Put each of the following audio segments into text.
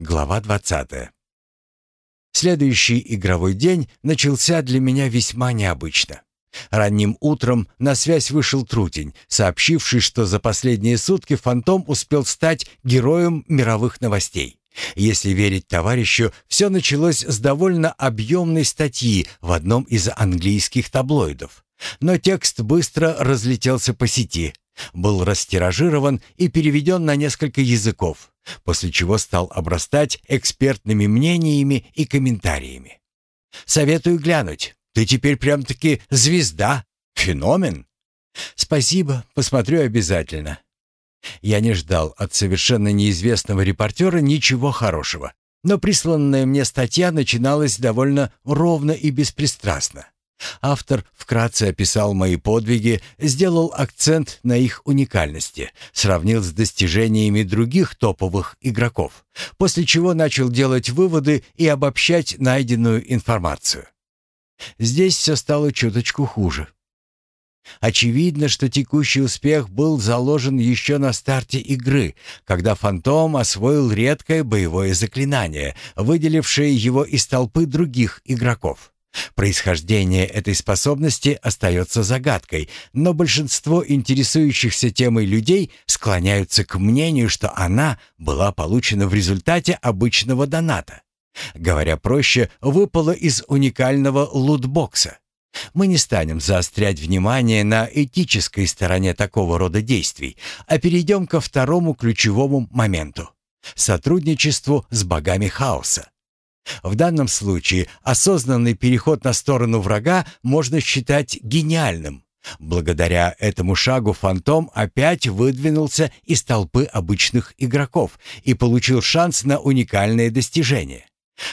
Глава 20. Следующий игровой день начался для меня весьма необычно. Ранним утром на связь вышел Трутень, сообщивший, что за последние сутки Фантом успел стать героем мировых новостей. Если верить товарищу, все началось с довольно объемной статьи в одном из английских таблоидов. Но текст быстро разлетелся по сети, был растиражирован и переведен на несколько языков, после чего стал обрастать экспертными мнениями и комментариями. «Советую глянуть. Ты теперь прям-таки звезда, феномен». «Спасибо, посмотрю обязательно». Я не ждал от совершенно неизвестного репортера ничего хорошего, но присланная мне статья начиналась довольно ровно и беспристрастно. Автор вкратце описал мои подвиги, сделал акцент на их уникальности, сравнил с достижениями других топовых игроков, после чего начал делать выводы и обобщать найденную информацию. Здесь все стало чуточку хуже. Очевидно, что текущий успех был заложен еще на старте игры, когда Фантом освоил редкое боевое заклинание, выделившее его из толпы других игроков. Происхождение этой способности остается загадкой, но большинство интересующихся темой людей склоняются к мнению, что она была получена в результате обычного доната. Говоря проще, выпала из уникального лутбокса. Мы не станем заострять внимание на этической стороне такого рода действий, а перейдем ко второму ключевому моменту — сотрудничеству с богами хаоса. В данном случае осознанный переход на сторону врага можно считать гениальным. Благодаря этому шагу Фантом опять выдвинулся из толпы обычных игроков и получил шанс на уникальное достижение.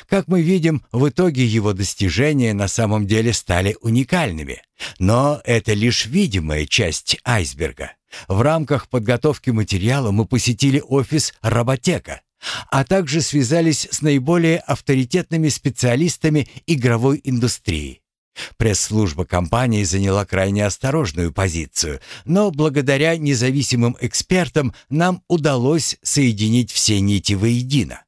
Как мы видим, в итоге его достижения на самом деле стали уникальными. Но это лишь видимая часть айсберга. В рамках подготовки материала мы посетили офис Роботека, а также связались с наиболее авторитетными специалистами игровой индустрии. Пресс-служба компании заняла крайне осторожную позицию, но благодаря независимым экспертам нам удалось соединить все нити воедино.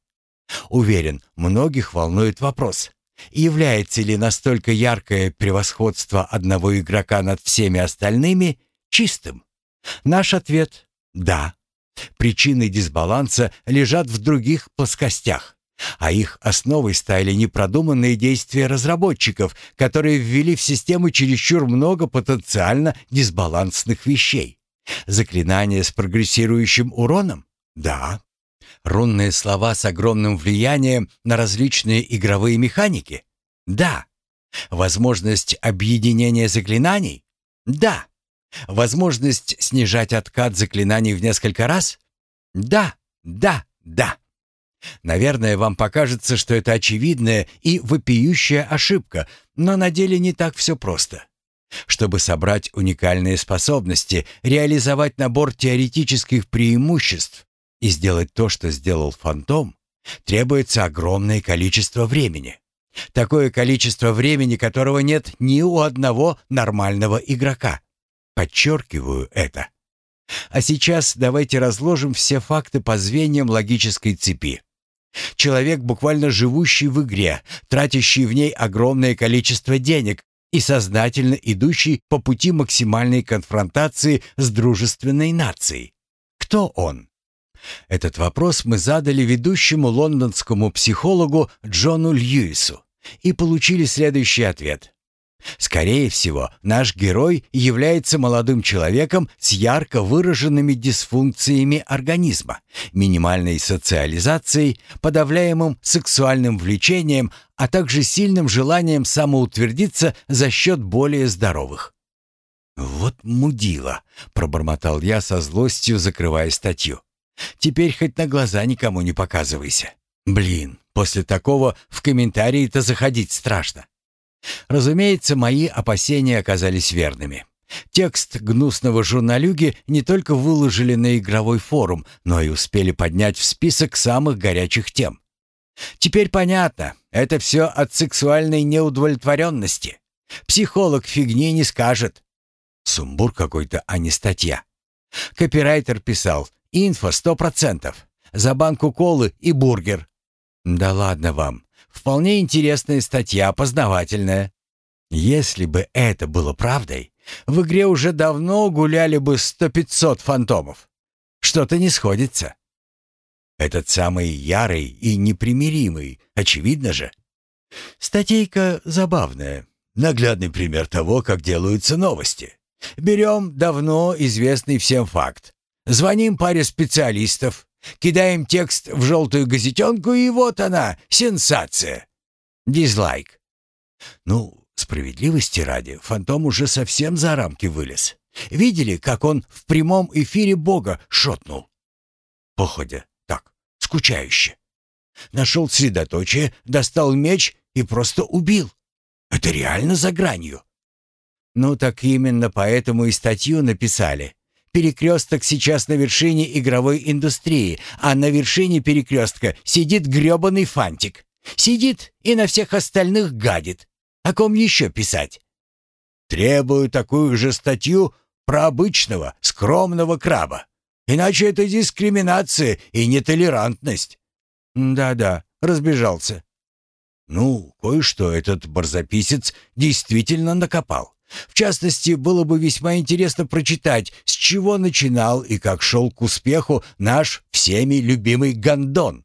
Уверен, многих волнует вопрос, является ли настолько яркое превосходство одного игрока над всеми остальными чистым? Наш ответ — да. Причины дисбаланса лежат в других плоскостях, а их основой стали непродуманные действия разработчиков, которые ввели в систему чересчур много потенциально дисбалансных вещей. Заклинания с прогрессирующим уроном? Да. Рунные слова с огромным влиянием на различные игровые механики? Да. Возможность объединения заклинаний? Да. Возможность снижать откат заклинаний в несколько раз? Да, да, да. Наверное, вам покажется, что это очевидная и вопиющая ошибка, но на деле не так все просто. Чтобы собрать уникальные способности, реализовать набор теоретических преимуществ и сделать то, что сделал Фантом, требуется огромное количество времени. Такое количество времени, которого нет ни у одного нормального игрока. Подчеркиваю это. А сейчас давайте разложим все факты по звеньям логической цепи. Человек, буквально живущий в игре, тратящий в ней огромное количество денег и сознательно идущий по пути максимальной конфронтации с дружественной нацией. Кто он? Этот вопрос мы задали ведущему лондонскому психологу Джону Льюису и получили следующий ответ. Скорее всего, наш герой является молодым человеком с ярко выраженными дисфункциями организма, минимальной социализацией, подавляемым сексуальным влечением, а также сильным желанием самоутвердиться за счет более здоровых. «Вот мудила», — пробормотал я со злостью, закрывая статью. «Теперь хоть на глаза никому не показывайся. Блин, после такого в комментарии-то заходить страшно». Разумеется, мои опасения оказались верными. Текст гнусного журналюги не только выложили на игровой форум, но и успели поднять в список самых горячих тем. Теперь понятно, это все от сексуальной неудовлетворенности. Психолог фигни не скажет. Сумбур какой-то, а не статья. Копирайтер писал «Инфо сто процентов. За банку колы и бургер». Да ладно вам. Вполне интересная статья, познавательная. Если бы это было правдой, в игре уже давно гуляли бы сто-пятьсот фантомов. Что-то не сходится. Этот самый ярый и непримиримый, очевидно же. Статейка забавная. Наглядный пример того, как делаются новости. Берем давно известный всем факт. Звоним паре специалистов, кидаем текст в желтую газетенку, и вот она, сенсация. Дизлайк. Ну, справедливости ради, фантом уже совсем за рамки вылез. Видели, как он в прямом эфире Бога шотнул? Походя, так, скучающе. Нашел средоточие, достал меч и просто убил. Это реально за гранью. Ну так именно поэтому и статью написали. Перекресток сейчас на вершине игровой индустрии, а на вершине перекрестка сидит грёбаный фантик. Сидит и на всех остальных гадит. О ком еще писать? Требую такую же статью про обычного, скромного краба. Иначе это дискриминация и нетолерантность. Да-да, разбежался. Ну, кое-что этот барзаписец действительно накопал. В частности, было бы весьма интересно прочитать, с чего начинал и как шел к успеху наш всеми любимый Гондон.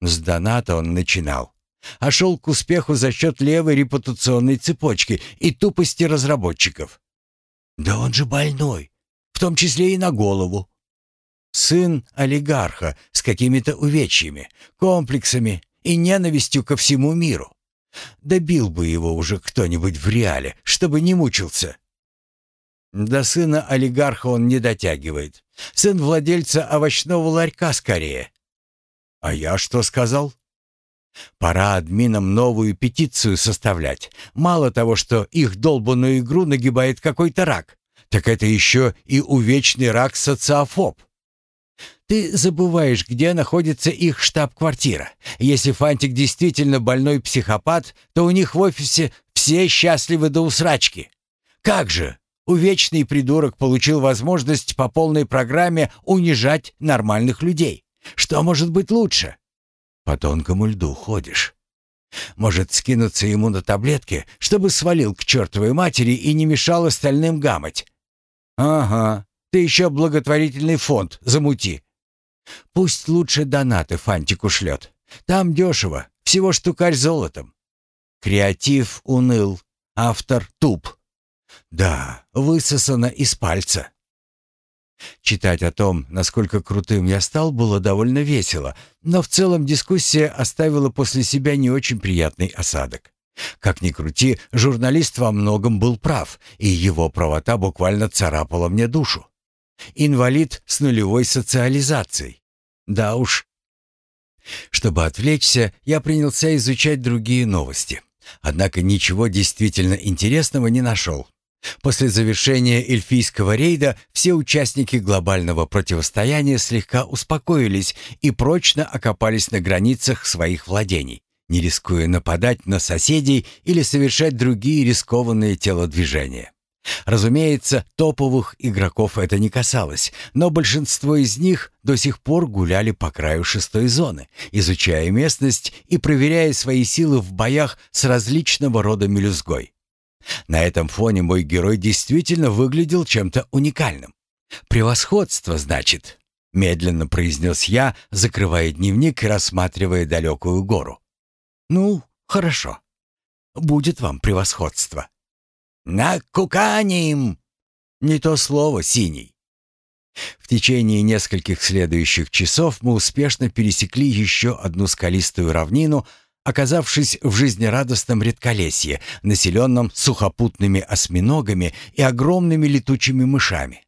С доната он начинал, а шел к успеху за счет левой репутационной цепочки и тупости разработчиков. Да он же больной, в том числе и на голову. Сын олигарха с какими-то увечьями, комплексами и ненавистью ко всему миру. Добил бы его уже кто-нибудь в реале, чтобы не мучился. До сына олигарха он не дотягивает. Сын владельца овощного ларька скорее. А я что сказал? Пора админам новую петицию составлять. Мало того, что их долбанную игру нагибает какой-то рак, так это еще и увечный рак-социофоб. Ты забываешь, где находится их штаб-квартира. Если Фантик действительно больной психопат, то у них в офисе все счастливы до усрачки. Как же? Увечный придурок получил возможность по полной программе унижать нормальных людей. Что может быть лучше? По тонкому льду ходишь. Может, скинуться ему на таблетки, чтобы свалил к чертовой матери и не мешал остальным гамать? Ага, ты еще благотворительный фонд замути. Пусть лучше донаты Фантику шлет. Там дешево, всего штукарь золотом. Креатив уныл, автор туп. Да, высосано из пальца. Читать о том, насколько крутым я стал, было довольно весело, но в целом дискуссия оставила после себя не очень приятный осадок. Как ни крути, журналист во многом был прав, и его правота буквально царапала мне душу. Инвалид с нулевой социализацией. Да уж. Чтобы отвлечься, я принялся изучать другие новости. Однако ничего действительно интересного не нашел. После завершения эльфийского рейда все участники глобального противостояния слегка успокоились и прочно окопались на границах своих владений, не рискуя нападать на соседей или совершать другие рискованные телодвижения. Разумеется, топовых игроков это не касалось, но большинство из них до сих пор гуляли по краю шестой зоны, изучая местность и проверяя свои силы в боях с различного рода мелюзгой. На этом фоне мой герой действительно выглядел чем-то уникальным. «Превосходство, значит», — медленно произнес я, закрывая дневник и рассматривая далекую гору. «Ну, хорошо. Будет вам превосходство». «Накуканим!» «Не то слово, синий». В течение нескольких следующих часов мы успешно пересекли еще одну скалистую равнину, оказавшись в жизнерадостном редколесье, населенном сухопутными осьминогами и огромными летучими мышами.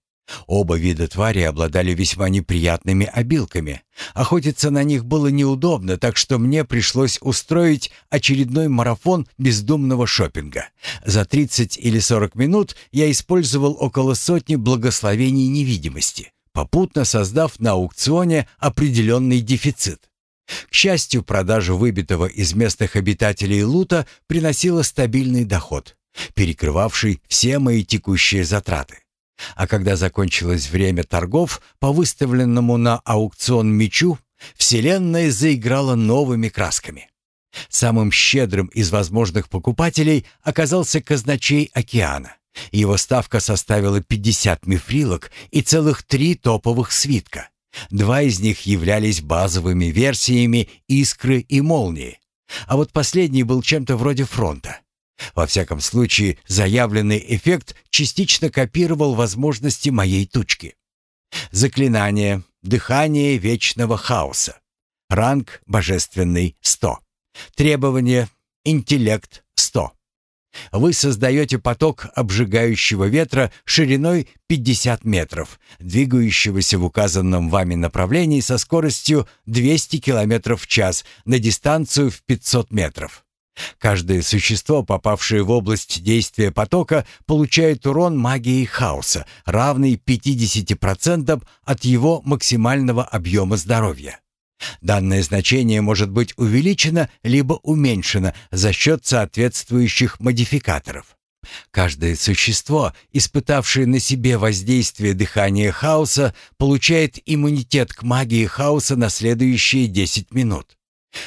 Оба вида твари обладали весьма неприятными обилками. Охотиться на них было неудобно, так что мне пришлось устроить очередной марафон бездумного шопинга. За 30 или 40 минут я использовал около сотни благословений невидимости, попутно создав на аукционе определенный дефицит. К счастью, продажа выбитого из местных обитателей лута приносила стабильный доход, перекрывавший все мои текущие затраты. А когда закончилось время торгов, по выставленному на аукцион мечу Вселенная заиграла новыми красками. Самым щедрым из возможных покупателей оказался казначей океана. Его ставка составила 50 мифрилок и целых три топовых свитка. Два из них являлись базовыми версиями «Искры» и «Молнии», а вот последний был чем-то вроде фронта. Во всяком случае, заявленный эффект частично копировал возможности моей тучки. Заклинание «Дыхание вечного хаоса». Ранг «Божественный» — 100. Требование «Интеллект» — 100. Вы создаете поток обжигающего ветра шириной 50 метров, двигающегося в указанном вами направлении со скоростью 200 км в час на дистанцию в 500 метров. Каждое существо, попавшее в область действия потока, получает урон магии хаоса, равный 50% от его максимального объема здоровья. Данное значение может быть увеличено либо уменьшено за счет соответствующих модификаторов. Каждое существо, испытавшее на себе воздействие дыхания хаоса, получает иммунитет к магии хаоса на следующие 10 минут.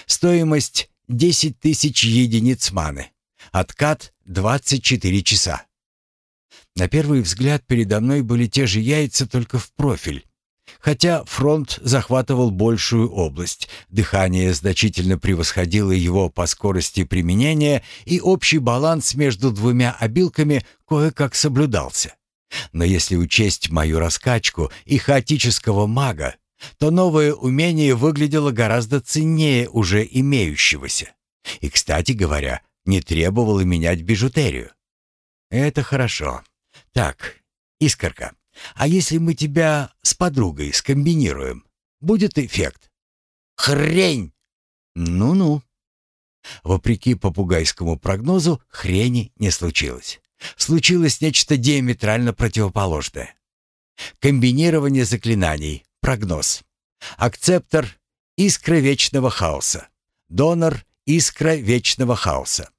Стоимость 10 тысяч единиц маны. Откат 24 часа. На первый взгляд передо мной были те же яйца, только в профиль. Хотя фронт захватывал большую область, дыхание значительно превосходило его по скорости применения, и общий баланс между двумя обилками кое-как соблюдался. Но если учесть мою раскачку и хаотического мага, то новое умение выглядело гораздо ценнее уже имеющегося. И, кстати говоря, не требовало менять бижутерию. Это хорошо. Так, искорка, а если мы тебя с подругой скомбинируем, будет эффект. Хрень! Ну-ну. Вопреки попугайскому прогнозу, хрени не случилось. Случилось нечто диаметрально противоположное. Комбинирование заклинаний. Прогноз. Акцептор — искра вечного хаоса. Донор — искра вечного хаоса.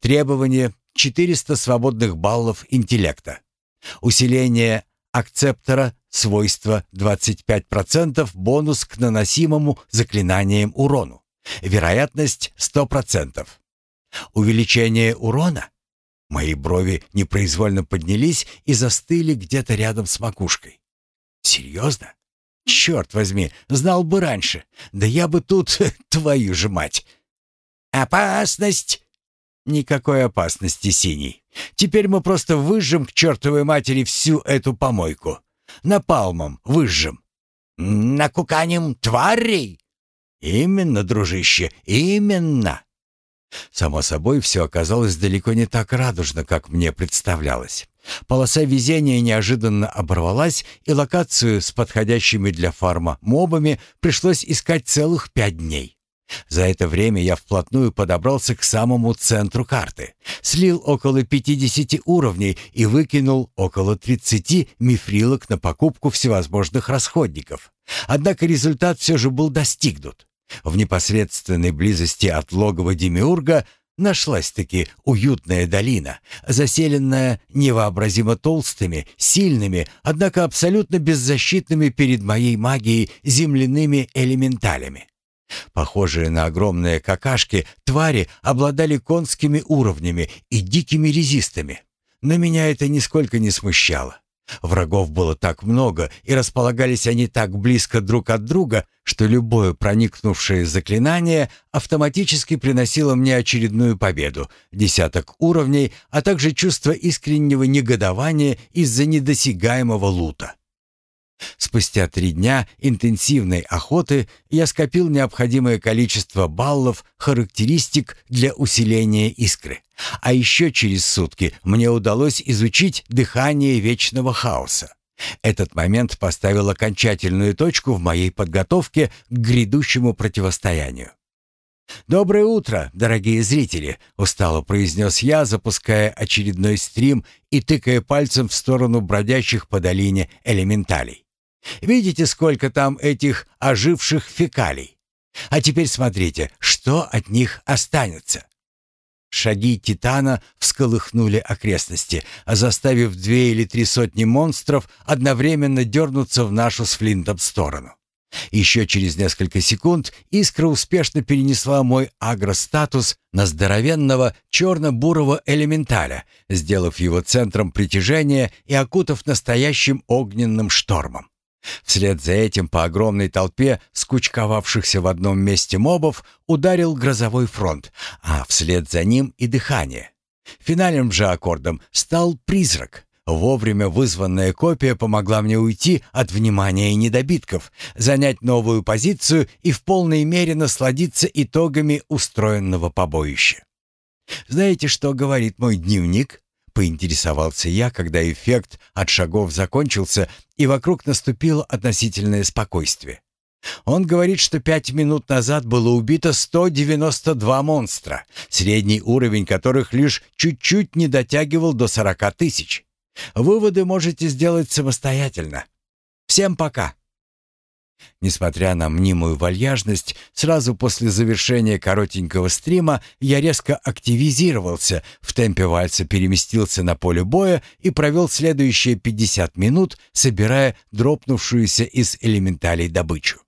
Требование — 400 свободных баллов интеллекта. Усиление акцептора свойство 25% бонус к наносимому заклинаниям урону. Вероятность 100%. Увеличение урона? Мои брови непроизвольно поднялись и застыли где-то рядом с макушкой. Серьезно? Черт возьми, знал бы раньше. Да я бы тут, твою же мать. Опасность! Никакой опасности, Синий. Теперь мы просто выжжем к чертовой матери всю эту помойку. Напалмом выжжем. Накуканем тварей? Именно, дружище, именно. Само собой, все оказалось далеко не так радужно, как мне представлялось. Полоса везения неожиданно оборвалась, и локацию с подходящими для фарма мобами пришлось искать целых пять дней. За это время я вплотную подобрался к самому центру карты, слил около 50 уровней и выкинул около 30 мифрилок на покупку всевозможных расходников. Однако результат все же был достигнут. В непосредственной близости от логова Демиурга нашлась-таки уютная долина, заселенная невообразимо толстыми, сильными, однако абсолютно беззащитными перед моей магией земляными элементалями. Похожие на огромные какашки, твари обладали конскими уровнями и дикими резистами. Но меня это нисколько не смущало. Врагов было так много, и располагались они так близко друг от друга, что любое проникнувшее заклинание автоматически приносило мне очередную победу, десяток уровней, а также чувство искреннего негодования из-за недосягаемого лута. Спустя три дня интенсивной охоты я скопил необходимое количество баллов характеристик для усиления искры. А еще через сутки мне удалось изучить дыхание вечного хаоса. Этот момент поставил окончательную точку в моей подготовке к грядущему противостоянию. «Доброе утро, дорогие зрители!» — устало произнес я, запуская очередной стрим и тыкая пальцем в сторону бродящих по долине элементалей. Видите, сколько там этих оживших фекалий? А теперь смотрите, что от них останется. Шаги Титана всколыхнули окрестности, заставив две или три сотни монстров одновременно дернуться в нашу с Флинтом сторону. Еще через несколько секунд искра успешно перенесла мой агростатус на здоровенного черно-бурого элементаля, сделав его центром притяжения и окутав настоящим огненным штормом. Вслед за этим по огромной толпе скучковавшихся в одном месте мобов ударил грозовой фронт, а вслед за ним и дыхание. Финальным же аккордом стал призрак. Вовремя вызванная копия помогла мне уйти от внимания недобитков, занять новую позицию и в полной мере насладиться итогами устроенного побоища. Знаете, что говорит мой дневник? Поинтересовался я, когда эффект от шагов закончился и вокруг наступило относительное спокойствие. Он говорит, что пять минут назад было убито 192 монстра, средний уровень которых лишь чуть-чуть не дотягивал до 40 тысяч. Выводы можете сделать самостоятельно. Всем пока. Несмотря на мнимую вальяжность, сразу после завершения коротенького стрима я резко активизировался, в темпе вальса переместился на поле боя и провел следующие 50 минут, собирая дропнувшуюся из элементалей добычу.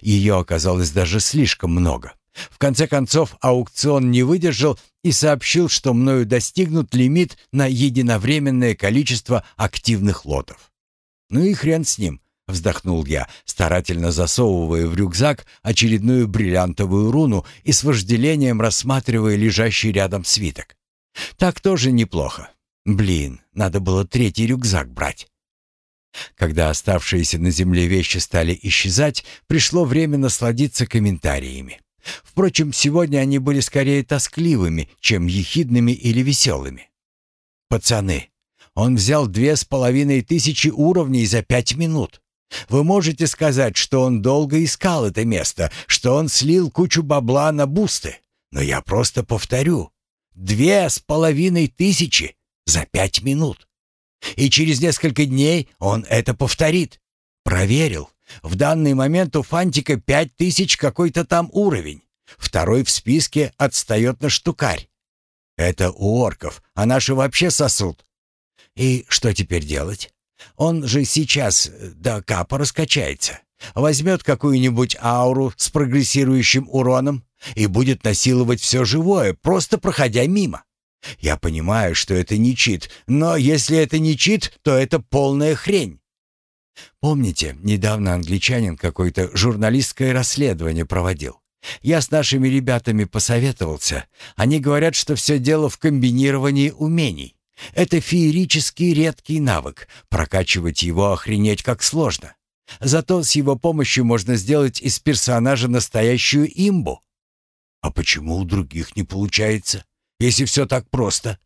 Ее оказалось даже слишком много. В конце концов, аукцион не выдержал и сообщил, что мною достигнут лимит на единовременное количество активных лотов. Ну и хрен с ним. — вздохнул я, старательно засовывая в рюкзак очередную бриллиантовую руну и с вожделением рассматривая лежащий рядом свиток. «Так тоже неплохо. Блин, надо было третий рюкзак брать». Когда оставшиеся на земле вещи стали исчезать, пришло время насладиться комментариями. Впрочем, сегодня они были скорее тоскливыми, чем ехидными или веселыми. «Пацаны, он взял две с половиной тысячи уровней за пять минут. Вы можете сказать, что он долго искал это место, что он слил кучу бабла на бусты. Но я просто повторю. Две с половиной тысячи за пять минут. И через несколько дней он это повторит. Проверил. В данный момент у Фантика пять тысяч какой-то там уровень. Второй в списке отстает на штукарь. Это у орков, а наши вообще сосут. И что теперь делать? Он же сейчас э, до капа раскачается. Возьмет какую-нибудь ауру с прогрессирующим уроном и будет насиловать все живое, просто проходя мимо. Я понимаю, что это не чит, но если это не чит, то это полная хрень. Помните, недавно англичанин какой-то журналистское расследование проводил? Я с нашими ребятами посоветовался. Они говорят, что все дело в комбинировании умений. Это феерический редкий навык. Прокачивать его охренеть как сложно. Зато с его помощью можно сделать из персонажа настоящую имбу. А почему у других не получается, если все так просто?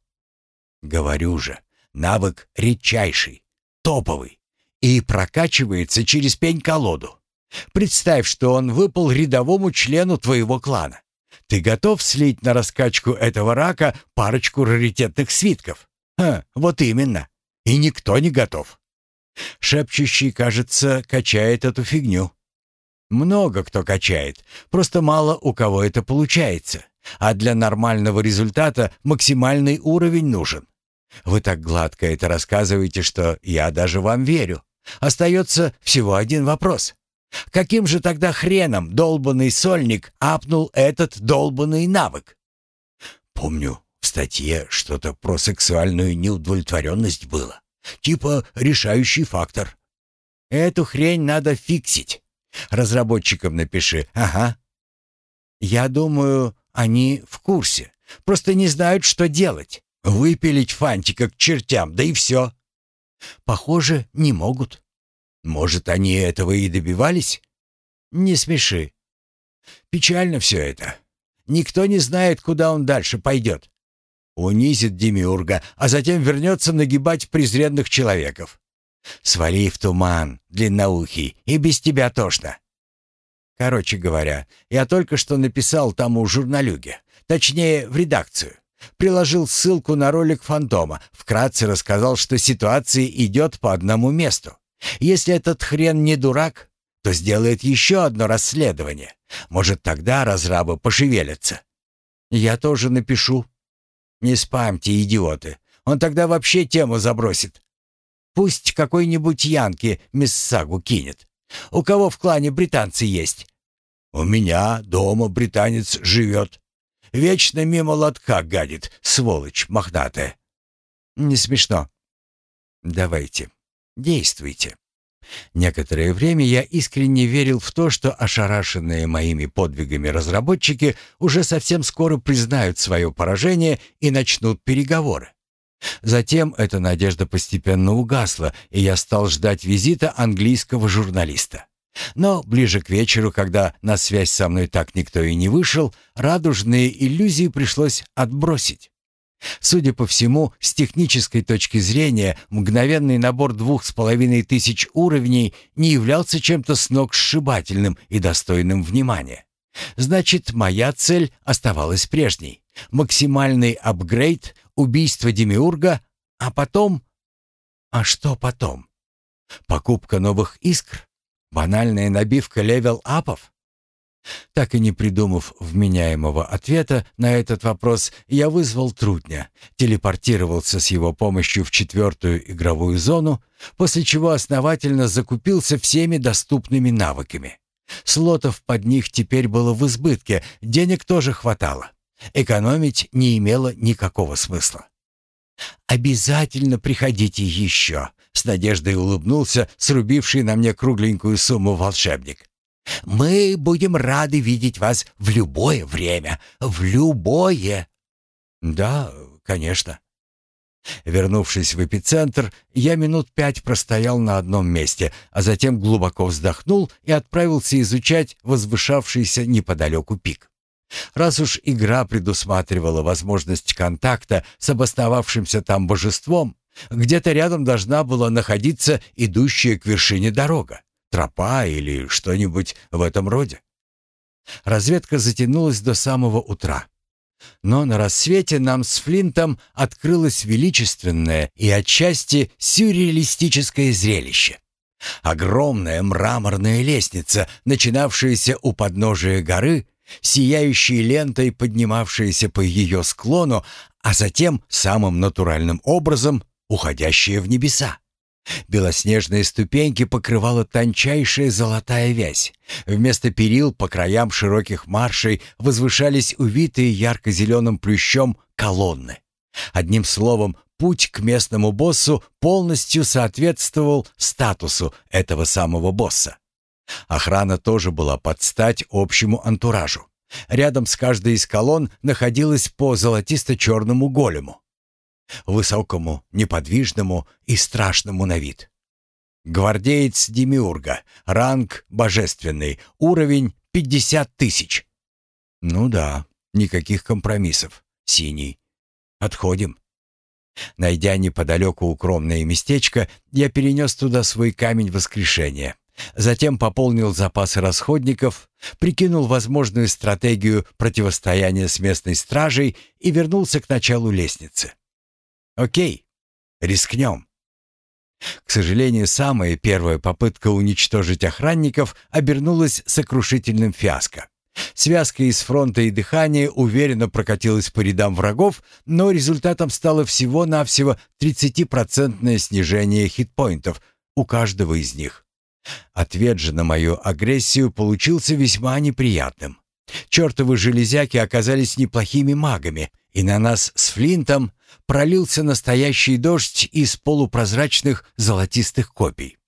Говорю же, навык редчайший, топовый и прокачивается через пень-колоду. Представь, что он выпал рядовому члену твоего клана. Ты готов слить на раскачку этого рака парочку раритетных свитков? Вот именно. И никто не готов. Шепчущий, кажется, качает эту фигню. Много кто качает, просто мало у кого это получается. А для нормального результата максимальный уровень нужен. Вы так гладко это рассказываете, что я даже вам верю. Остается всего один вопрос. Каким же тогда хреном долбанный сольник апнул этот долбанный навык? Помню, статье что-то про сексуальную неудовлетворенность было. Типа решающий фактор. Эту хрень надо фиксить. Разработчикам напиши. Ага. Я думаю, они в курсе. Просто не знают, что делать. Выпилить фантика к чертям, да и все. Похоже, не могут. Может, они этого и добивались? Не смеши. Печально все это. Никто не знает, куда он дальше пойдет унизит Демиурга, а затем вернется нагибать презренных человеков. Свали в туман, длинноухий, и без тебя тошно. Короче говоря, я только что написал тому журналюге, точнее, в редакцию. Приложил ссылку на ролик «Фантома», вкратце рассказал, что ситуация идет по одному месту. Если этот хрен не дурак, то сделает еще одно расследование. Может, тогда разрабы пошевелятся. Я тоже напишу, не спамьте, идиоты. Он тогда вообще тему забросит. Пусть какой-нибудь Янки Миссагу кинет. У кого в клане британцы есть?» «У меня дома британец живет. Вечно мимо лотка гадит, сволочь мохнатая». «Не смешно». «Давайте, действуйте». Некоторое время я искренне верил в то, что ошарашенные моими подвигами разработчики уже совсем скоро признают свое поражение и начнут переговоры. Затем эта надежда постепенно угасла, и я стал ждать визита английского журналиста. Но ближе к вечеру, когда на связь со мной так никто и не вышел, радужные иллюзии пришлось отбросить. Судя по всему, с технической точки зрения, мгновенный набор двух с половиной тысяч уровней не являлся чем-то сногсшибательным и достойным внимания. Значит, моя цель оставалась прежней. Максимальный апгрейд, убийство Демиурга, а потом... А что потом? Покупка новых искр? Банальная набивка левел-апов? Так и не придумав вменяемого ответа на этот вопрос, я вызвал трудня, телепортировался с его помощью в четвертую игровую зону, после чего основательно закупился всеми доступными навыками. Слотов под них теперь было в избытке, денег тоже хватало. Экономить не имело никакого смысла. «Обязательно приходите еще», — с надеждой улыбнулся срубивший на мне кругленькую сумму волшебник. Мы будем рады видеть вас в любое время, в любое. Да, конечно. Вернувшись в эпицентр, я минут пять простоял на одном месте, а затем глубоко вздохнул и отправился изучать возвышавшийся неподалеку пик. Раз уж игра предусматривала возможность контакта с обосновавшимся там божеством, где-то рядом должна была находиться идущая к вершине дорога тропа или что-нибудь в этом роде. Разведка затянулась до самого утра. Но на рассвете нам с Флинтом открылось величественное и отчасти сюрреалистическое зрелище. Огромная мраморная лестница, начинавшаяся у подножия горы, сияющей лентой поднимавшаяся по ее склону, а затем самым натуральным образом уходящая в небеса. Белоснежные ступеньки покрывала тончайшая золотая вязь. Вместо перил по краям широких маршей возвышались увитые ярко-зеленым плющом колонны. Одним словом, путь к местному боссу полностью соответствовал статусу этого самого босса. Охрана тоже была под стать общему антуражу. Рядом с каждой из колонн находилась по золотисто-черному голему высокому, неподвижному и страшному на вид. Гвардеец Демиурга, ранг божественный, уровень 50 тысяч. Ну да, никаких компромиссов. Синий. Отходим. Найдя неподалеку укромное местечко, я перенес туда свой камень воскрешения. Затем пополнил запасы расходников, прикинул возможную стратегию противостояния с местной стражей и вернулся к началу лестницы. Окей, рискнем. К сожалению, самая первая попытка уничтожить охранников обернулась сокрушительным фиаско. Связка из фронта и дыхания уверенно прокатилась по рядам врагов, но результатом стало всего-навсего 30-процентное снижение хитпоинтов у каждого из них. Ответ же на мою агрессию получился весьма неприятным. Чертовы железяки оказались неплохими магами, и на нас с Флинтом пролился настоящий дождь из полупрозрачных золотистых копий.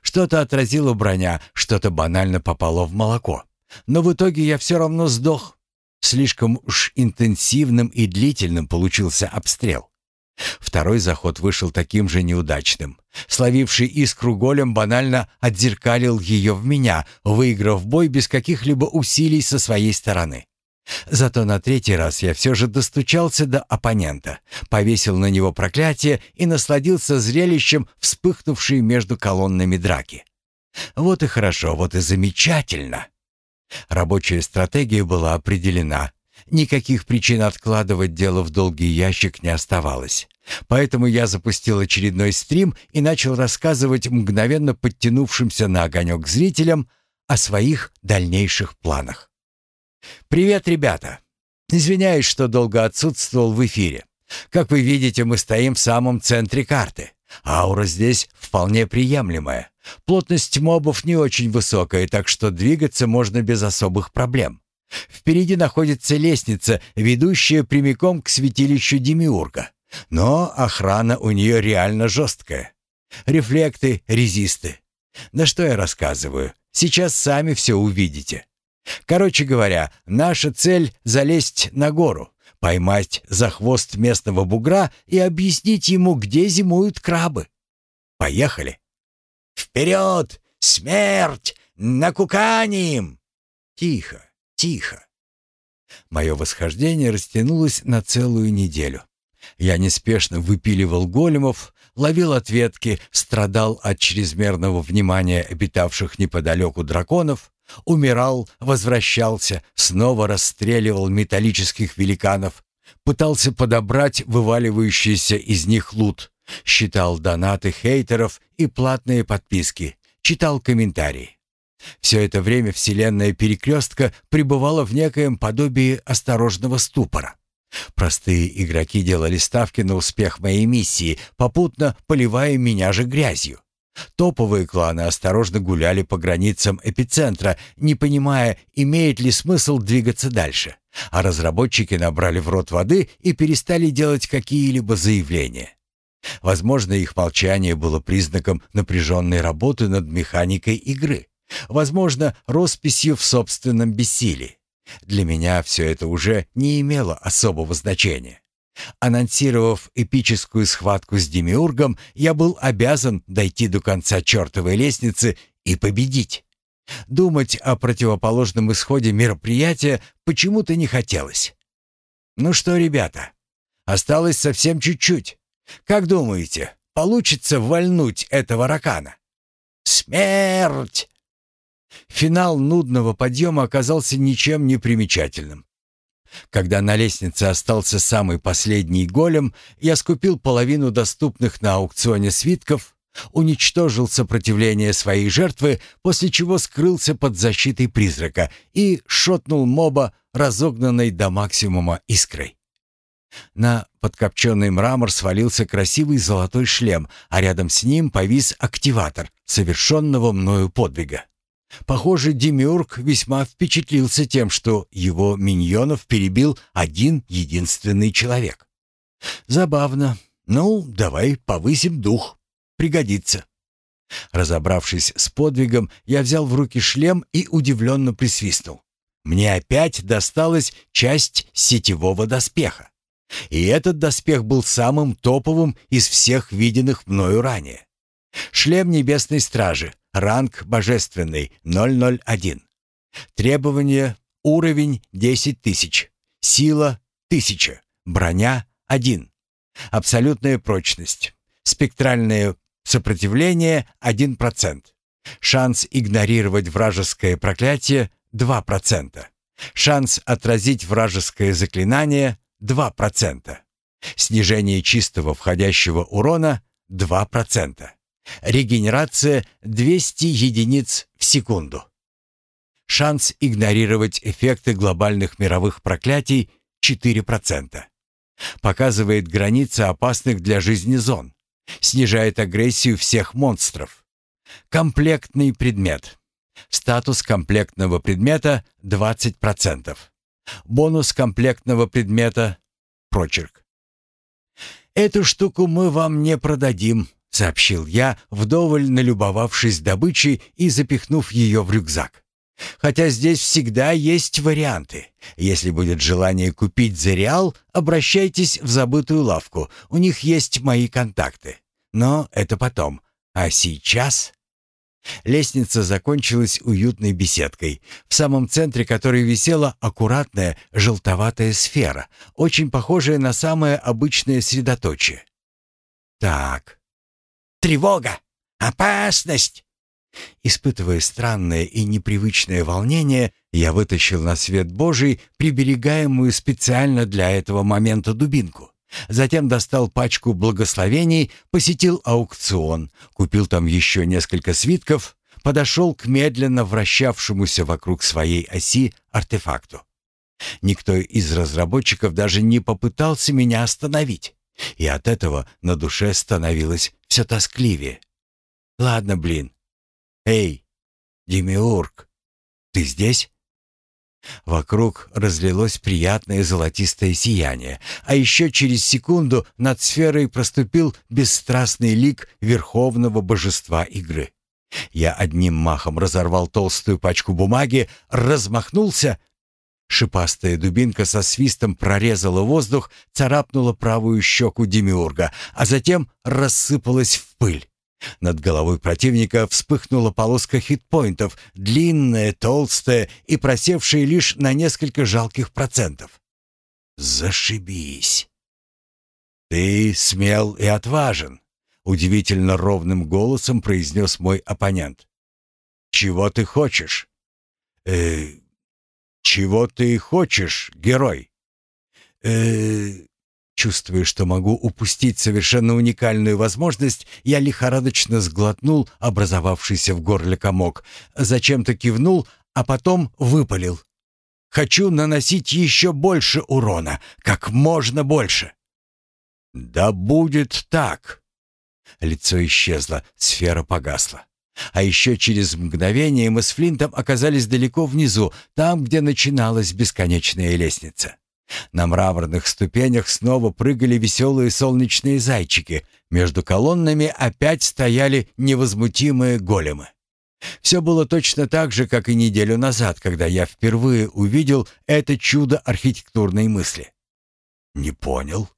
Что-то отразило броня, что-то банально попало в молоко. Но в итоге я все равно сдох. Слишком уж интенсивным и длительным получился обстрел. Второй заход вышел таким же неудачным. Словивший искру голем банально отзеркалил ее в меня, выиграв бой без каких-либо усилий со своей стороны. Зато на третий раз я все же достучался до оппонента, повесил на него проклятие и насладился зрелищем вспыхнувшей между колоннами драки. Вот и хорошо, вот и замечательно. Рабочая стратегия была определена. Никаких причин откладывать дело в долгий ящик не оставалось. Поэтому я запустил очередной стрим и начал рассказывать мгновенно подтянувшимся на огонек зрителям о своих дальнейших планах. «Привет, ребята! Извиняюсь, что долго отсутствовал в эфире. Как вы видите, мы стоим в самом центре карты. Аура здесь вполне приемлемая. Плотность мобов не очень высокая, так что двигаться можно без особых проблем. Впереди находится лестница, ведущая прямиком к святилищу Демиурга. Но охрана у нее реально жесткая. Рефлекты, резисты. Да что я рассказываю? Сейчас сами все увидите. Короче говоря, наша цель — залезть на гору, поймать за хвост местного бугра и объяснить ему, где зимуют крабы. Поехали. «Вперед! Смерть! Накуканим!» Тихо, тихо. Мое восхождение растянулось на целую неделю. Я неспешно выпиливал големов, ловил ответки, страдал от чрезмерного внимания обитавших неподалеку драконов, умирал, возвращался, снова расстреливал металлических великанов, пытался подобрать вываливающийся из них лут, считал донаты хейтеров и платные подписки, читал комментарии. Все это время вселенная перекрестка пребывала в некоем подобии осторожного ступора. Простые игроки делали ставки на успех моей миссии, попутно поливая меня же грязью. Топовые кланы осторожно гуляли по границам эпицентра, не понимая, имеет ли смысл двигаться дальше. А разработчики набрали в рот воды и перестали делать какие-либо заявления. Возможно, их молчание было признаком напряженной работы над механикой игры. Возможно, росписью в собственном бессилии. Для меня все это уже не имело особого значения. Анонсировав эпическую схватку с Демиургом, я был обязан дойти до конца чертовой лестницы и победить. Думать о противоположном исходе мероприятия почему-то не хотелось. «Ну что, ребята, осталось совсем чуть-чуть. Как думаете, получится вальнуть этого ракана?» «Смерть!» Финал нудного подъема оказался ничем не примечательным. Когда на лестнице остался самый последний голем, я скупил половину доступных на аукционе свитков, уничтожил сопротивление своей жертвы, после чего скрылся под защитой призрака и шотнул моба, разогнанной до максимума искрой. На подкопченный мрамор свалился красивый золотой шлем, а рядом с ним повис активатор совершенного мною подвига. Похоже, Демиург весьма впечатлился тем, что его миньонов перебил один единственный человек. Забавно. Ну, давай повысим дух. Пригодится. Разобравшись с подвигом, я взял в руки шлем и удивленно присвистнул. Мне опять досталась часть сетевого доспеха. И этот доспех был самым топовым из всех виденных мною ранее. Шлем Небесной Стражи, ранг Божественный 001. Требования уровень 10 тысяч, сила 1000, броня 1. Абсолютная прочность, спектральное сопротивление 1%. Шанс игнорировать вражеское проклятие 2%. Шанс отразить вражеское заклинание 2%. Снижение чистого входящего урона 2%. Регенерация 200 единиц в секунду. Шанс игнорировать эффекты глобальных мировых проклятий 4%. Показывает границы опасных для жизни зон. Снижает агрессию всех монстров. Комплектный предмет. Статус комплектного предмета 20%. Бонус комплектного предмета прочерк. Эту штуку мы вам не продадим, — сообщил я, вдоволь налюбовавшись добычей и запихнув ее в рюкзак. «Хотя здесь всегда есть варианты. Если будет желание купить за обращайтесь в забытую лавку, у них есть мои контакты. Но это потом. А сейчас...» Лестница закончилась уютной беседкой, в самом центре которой висела аккуратная желтоватая сфера, очень похожая на самое обычное средоточие. «Так, Тревога! Опасность!» Испытывая странное и непривычное волнение, я вытащил на свет Божий приберегаемую специально для этого момента дубинку. Затем достал пачку благословений, посетил аукцион, купил там еще несколько свитков, подошел к медленно вращавшемуся вокруг своей оси артефакту. Никто из разработчиков даже не попытался меня остановить, и от этого на душе становилось все тоскливее. Ладно, блин. Эй, Демиург, ты здесь? Вокруг разлилось приятное золотистое сияние, а еще через секунду над сферой проступил бесстрастный лик верховного божества игры. Я одним махом разорвал толстую пачку бумаги, размахнулся. Шипастая дубинка со свистом прорезала воздух, царапнула правую щеку Демиурга, а затем рассыпалась в пыль. Над головой противника вспыхнула полоска хитпоинтов, длинная, толстая и просевшая лишь на несколько жалких процентов. «Зашибись!» «Ты смел и отважен», — удивительно ровным голосом произнес мой оппонент. «Чего ты хочешь?» «Э, чего ты хочешь, герой?» «Э, Чувствуя, что могу упустить совершенно уникальную возможность, я лихорадочно сглотнул образовавшийся в горле комок, зачем-то кивнул, а потом выпалил. «Хочу наносить еще больше урона, как можно больше». «Да будет так!» Лицо исчезло, сфера погасла. А еще через мгновение мы с Флинтом оказались далеко внизу, там, где начиналась бесконечная лестница. На мраморных ступенях снова прыгали веселые солнечные зайчики. Между колоннами опять стояли невозмутимые големы. Все было точно так же, как и неделю назад, когда я впервые увидел это чудо архитектурной мысли. Не понял.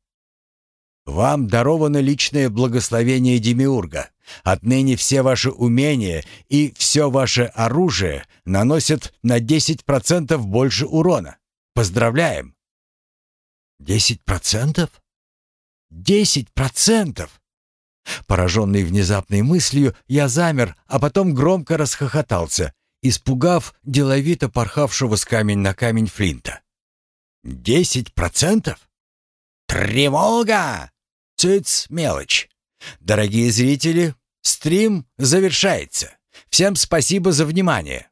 Вам даровано личное благословение Демиурга. Отныне все ваши умения и все ваше оружие наносят на 10% больше урона. Поздравляем! Десять процентов? Десять процентов! Пораженный внезапной мыслью, я замер, а потом громко расхохотался, испугав деловито порхавшего с камень на камень Флинта. «Десять процентов? Тревога!» «Цыц, мелочь!» «Дорогие зрители, стрим завершается. Всем спасибо за внимание!»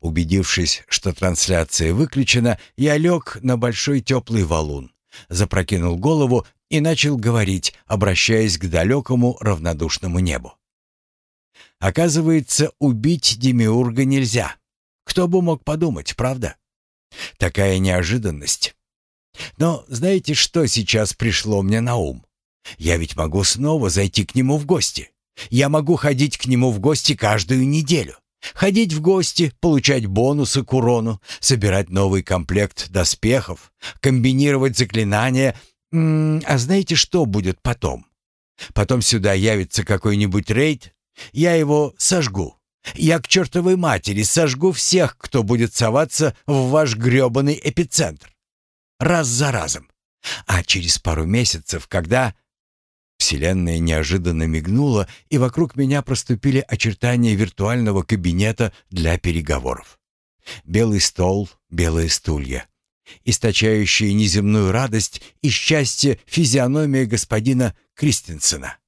Убедившись, что трансляция выключена, я лег на большой теплый валун, запрокинул голову и начал говорить, обращаясь к далекому равнодушному небу. Оказывается, убить Демиурга нельзя. Кто бы мог подумать, правда? Такая неожиданность. Но знаете, что сейчас пришло мне на ум? Я ведь могу снова зайти к нему в гости. Я могу ходить к нему в гости каждую неделю. Ходить в гости, получать бонусы к урону, собирать новый комплект доспехов, комбинировать заклинания. М -м, а знаете, что будет потом? Потом сюда явится какой-нибудь рейд, я его сожгу. Я к чертовой матери сожгу всех, кто будет соваться в ваш грёбаный эпицентр. Раз за разом. А через пару месяцев, когда Вселенная неожиданно мигнула, и вокруг меня проступили очертания виртуального кабинета для переговоров. Белый стол, белые стулья. Источающая неземную радость и счастье физиономия господина Кристенсена.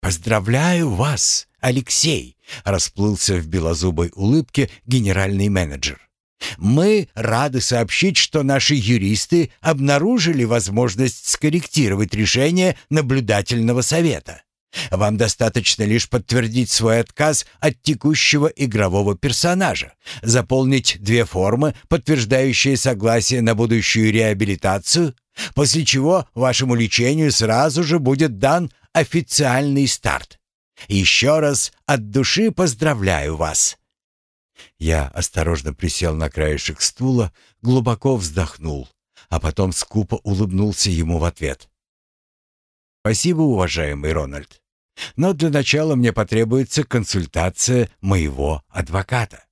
«Поздравляю вас, Алексей!» — расплылся в белозубой улыбке генеральный менеджер. Мы рады сообщить, что наши юристы обнаружили возможность скорректировать решение наблюдательного совета. Вам достаточно лишь подтвердить свой отказ от текущего игрового персонажа, заполнить две формы, подтверждающие согласие на будущую реабилитацию, после чего вашему лечению сразу же будет дан официальный старт. Еще раз от души поздравляю вас. Я осторожно присел на краешек стула, глубоко вздохнул, а потом скупо улыбнулся ему в ответ. «Спасибо, уважаемый Рональд. Но для начала мне потребуется консультация моего адвоката».